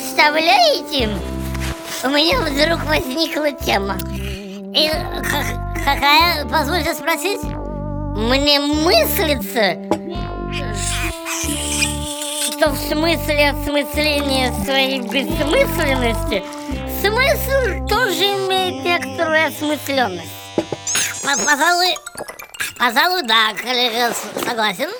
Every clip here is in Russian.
знаете, у меня вдруг возникла тема. И какая, позвольте спросить? Мне мыслится, что в смысле осмысления своей бессмысленности смысл тоже имеет некоторую осмысленность. Пожалуй, пожалуй, да, коллега, согласен.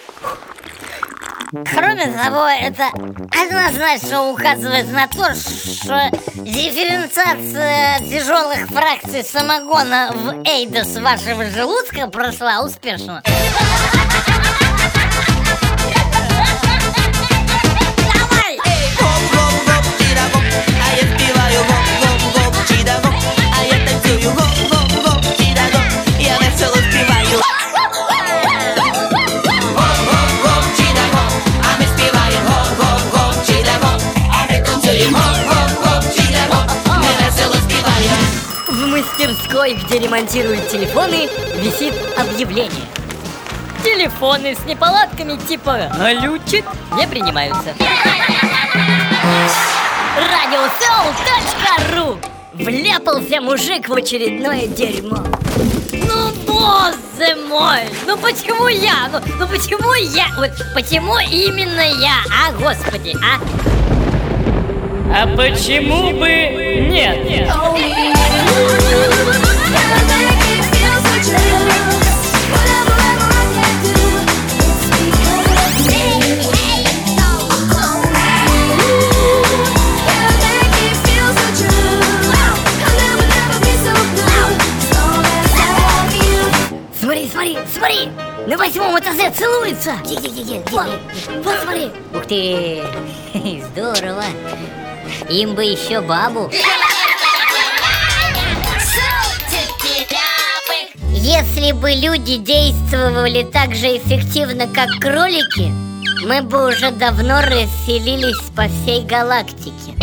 Кроме того, это однозначно указывает на то, что дифференциация тяжелых фракций самогона в эйдос вашего желудка прошла успешно. Мастерской, где ремонтируют телефоны, висит объявление. Телефоны с неполадками типа «глючит» не принимаются. Радиосоу.ру Вляпался мужик в очередное дерьмо. Ну, боже мой! Ну почему я? Ну, ну почему я? Вот почему именно я? А, господи, а? А почему бы нет? Смотри, смотри, смотри! На восьмом этаже целуются! Где-где-где? Вот, вот смотри! Ух ты! Здорово! Им бы еще бабу! Если бы люди действовали так же эффективно, как кролики, мы бы уже давно расселились по всей галактике.